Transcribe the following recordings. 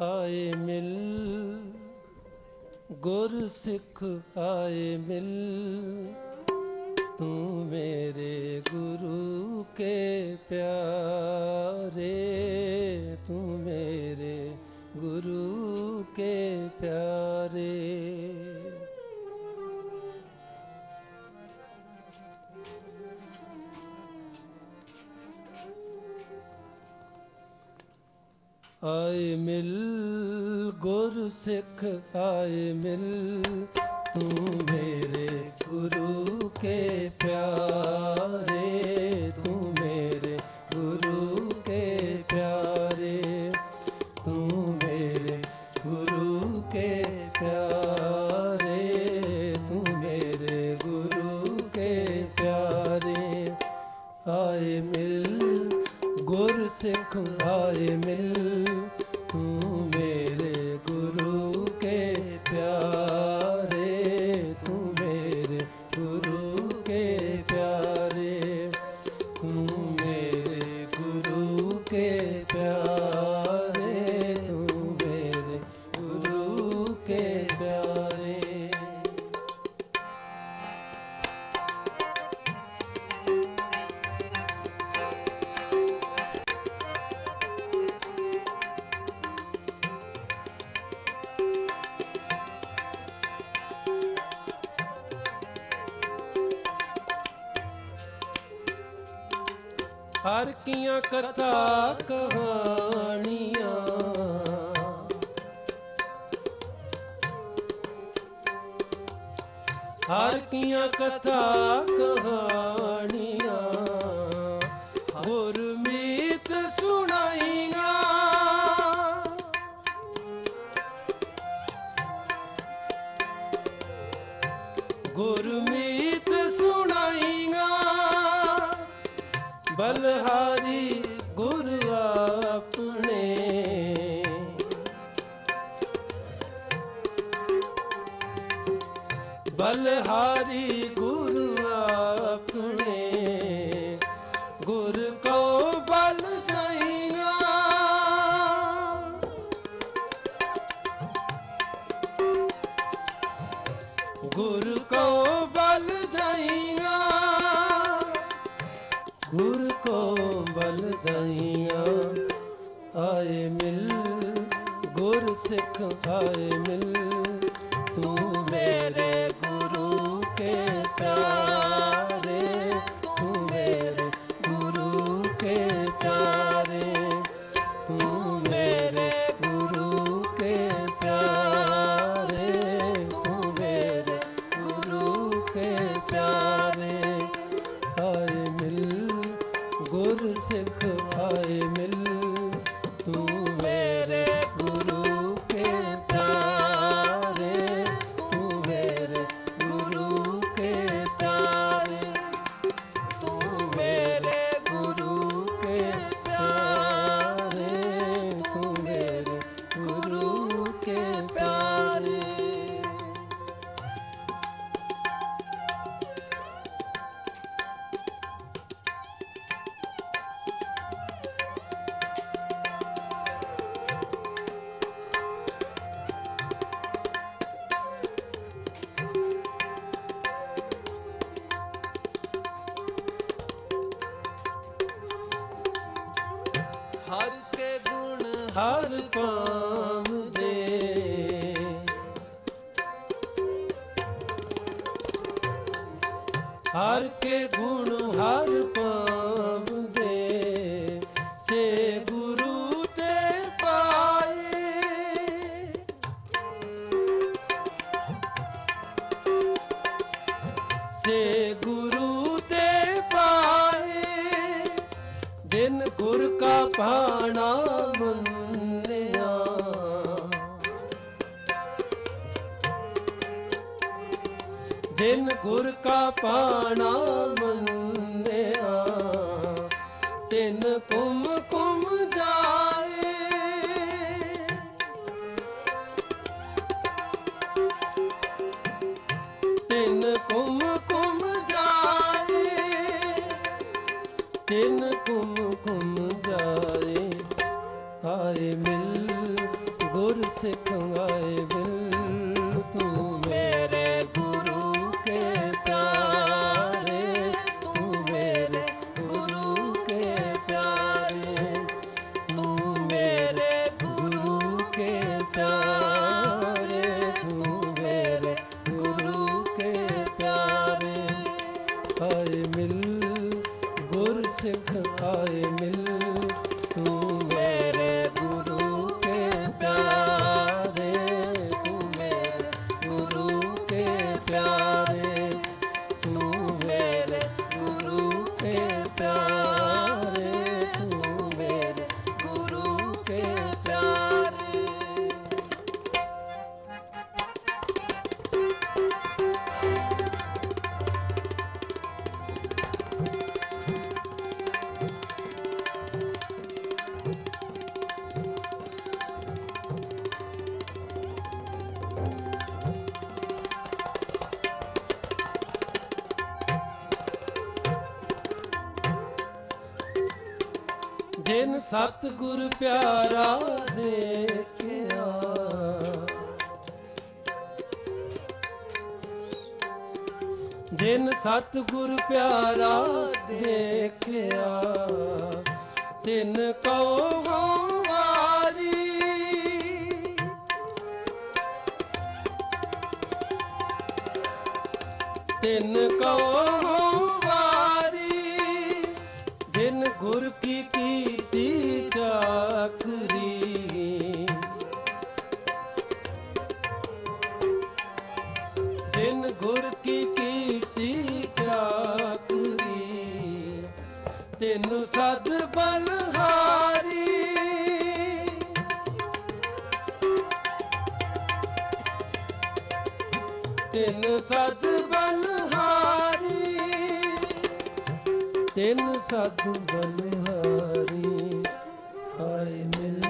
ਆਏ ਮਿਲ, ਗੁਰ ਸਿੱਖ ਆਏ ਮਿਲ। ਤੂੰ ਮੇਰੇ ਗੁਰੂ ਕੇ ਪਿਆਰੇ, ਤੂੰ ਮੇਰੇ ਗੁਰੂ ਕੇ ਪਿਆਰੇ। ਆਏ ਮਿਲ ਗੁਰ ਸਿੱਖ ਆਏ ਮਿਲ ਤੂੰ ਮੇਰੇ ਗੁਰੂ ਕੇ ਪਿਆਰ। ਹਰ ਕੀਆਂ ਕਥਾ ਕਹਾਣੀਆਂ। ਹਰ ਕੀਆਂ ਕਥਾ ਕਹਾ ਬਲਹਾਰੀ ਗੁਰੂ ਆਪਣੇ ਗੁਰ ਕੋ ਬਲ ਜਾਈਆਂ ਗੁਰ ਕੋ ਬਲ ਜਾਈਆਂ ਗੁਰ ਕੋ ਬਲ ਜਾਈਆਂ ਆਏ ਮਿਲ ਗੁਰ ਸਿੱਖ ਆਏ ਮਿਲ ਤੂੰ ਮੇਰੇ ਹਰ ਦਿਨ ਗੁਰ ਕਾ ਪਾਣਾ ਮੰਨਿਆ, ਤਿਨ ਕੁਮ ਕੁਮ ਜਾਏ। ਤਿਨ ਕੁਮ ਕੁਮ ਜਾਏ, ਤਿਨ ਕੁਮ ਕੁਮ ਜਾਏ। ਹਾਏ ਮਿਲ ਗੁਰ ਸਿੱਖ ਆਏ ਬਿਲ ਜਿਨ ਸਤ ਗੁਰ ਪਿਆਰਾ ਦੇਖਿਆ। ਜਿਨ ਸਤ ਗੁਰ ਪਿਆਰਾ ਦੇਖਿਆ। ਤਿਨ ਕਉ ਹਉ ਵਾਰੀ ਤਿਨ ਕਉ ਤੈਨੂੰ ਸਦ ਬਲਹਾਰੀ ਤੈਨੂੰ ਸਦ ਬਲਹਾਰੀ ਤੈਨੂੰ ਸਦ ਬਲਹਾਰੀ ਆਏ ਮਿਲ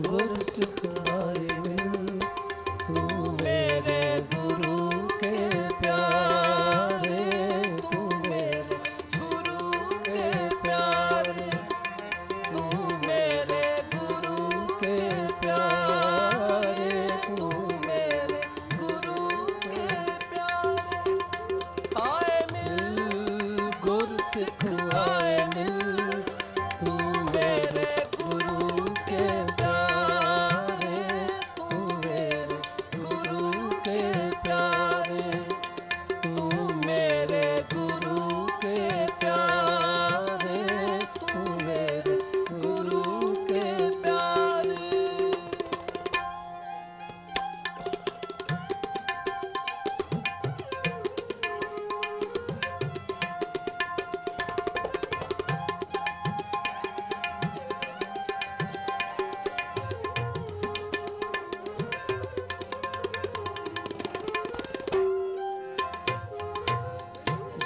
ਗੁਰ ਸਿੱਖ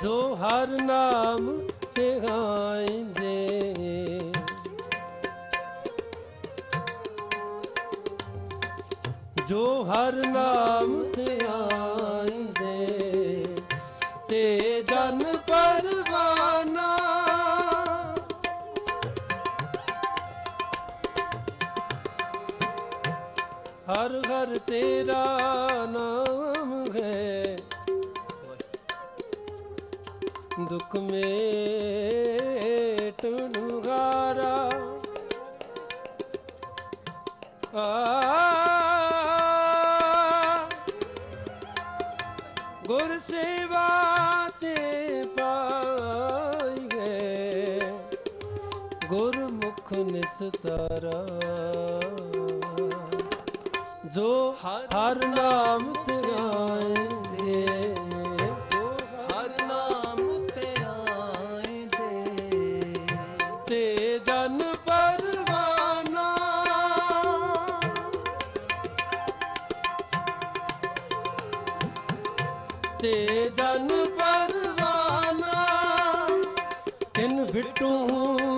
ਜੋ ਹਰ ਨਾਮ ਤੇ ਗਾਇਂਦੇ ਜੋ ਹਰ ਨਾਮ ਤੇ ਆਇਂਦੇ ਤੇ ਜਨ ਪਰਵਾਨਾ। ਹਰ ਘਰ ਤੇਰਾ ਨਾਮ ਹੈ। ਦੁਖ ਮੇਟ ਹਾਰਾ ਆ ਗੁਰ ਸੇਵਾ ਤੇ ਪਾਈ ਗਏ ਗੁਰਮੁਖ ਨਿਸਤਾਰਾ ਜੋ ਹਰ ਨਾਮ ਧਿਆਏ ਤੇ ਜਨ ਪਰਵਾਨਾ ਤਿਨ ਬਿਟੂ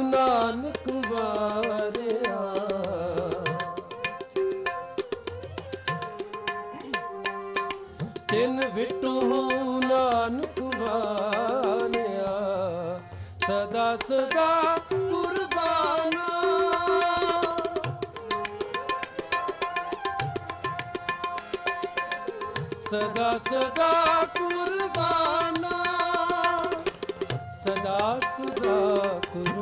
ਨਾਨਕ ਵਾਰਿਆ। ਤਿਨ ਬਿਟੂ ਨਾਨਕ ਵਾਰਿਆ ਸਦਾ ਸਦਾ ਕੁਰਬਾਨਾ ਸਦਾ ਸਦਾ ਕੁਰਬਾਨਾ ਸਦਾ ਸਦਾ ਕੁਰਬਾਨਾ।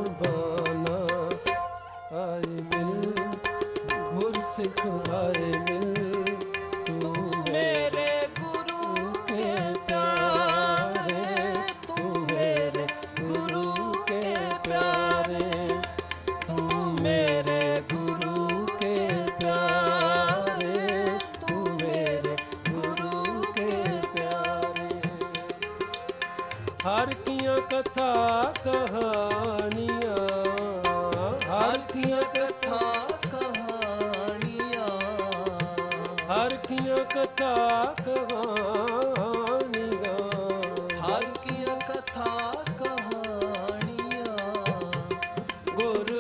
ਹਰ ਕੀਆਂ ਕਥਾ ਕਹਾਣੀਆਂ ਹਰ ਕੀਆਂ ਕਥਾ ਕਹਾਣੀਆਂ ਹਰ ਕੀਆਂ ਕਥਾ ਕਹਾਣੀਆਂ ਹਰ ਕੀਆਂ ਕਥਾ ਕਹਾਣੀਆਂ ਗੁਰ